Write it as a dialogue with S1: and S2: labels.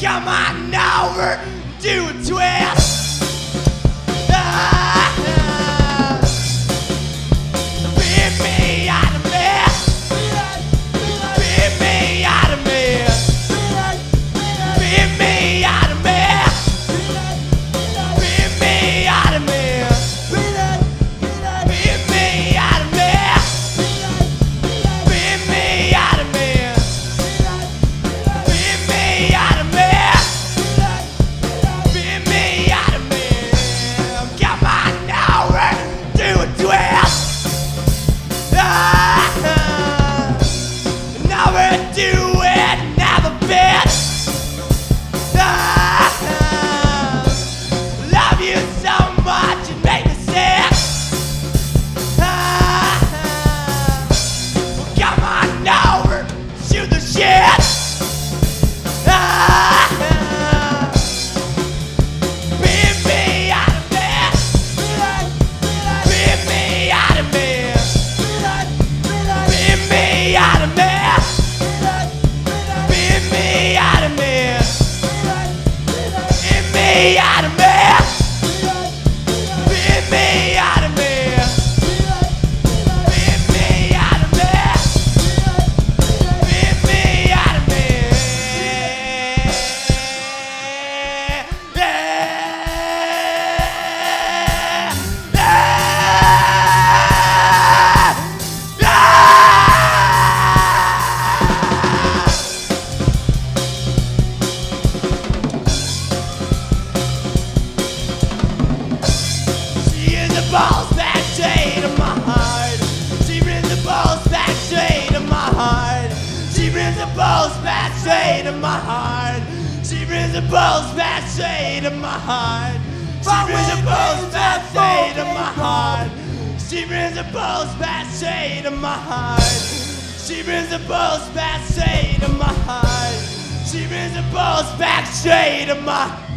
S1: Come on over, do a twist. To my heart. She brings a pulse back straight to my heart. She brings a pulse back straight to my heart. She brings a pulse back straight to my heart. She brings a pulse back straight to my heart. She brings a pulse back straight to my